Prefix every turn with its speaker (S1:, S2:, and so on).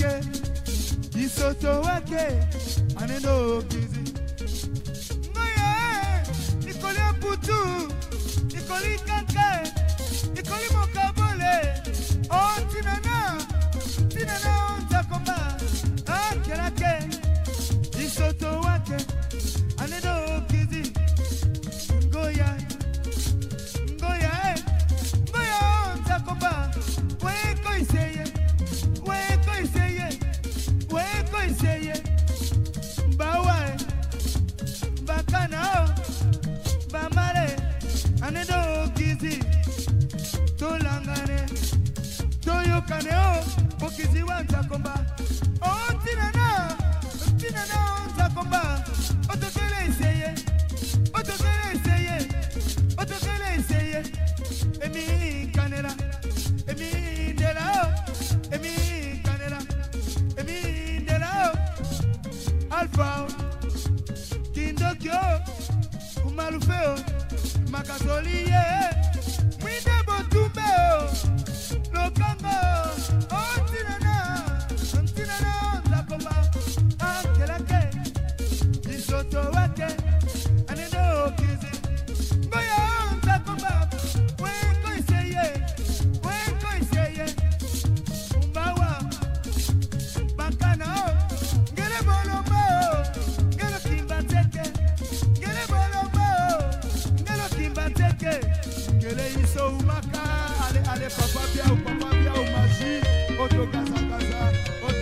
S1: weke isoso weke anena okizi ngoye nikoli okutu nikoli kata umalufeo makasoli ye mwinde botumbe o o teke kele i umaka, ale ale papa bia o papa bia o maji o do gaza gaza o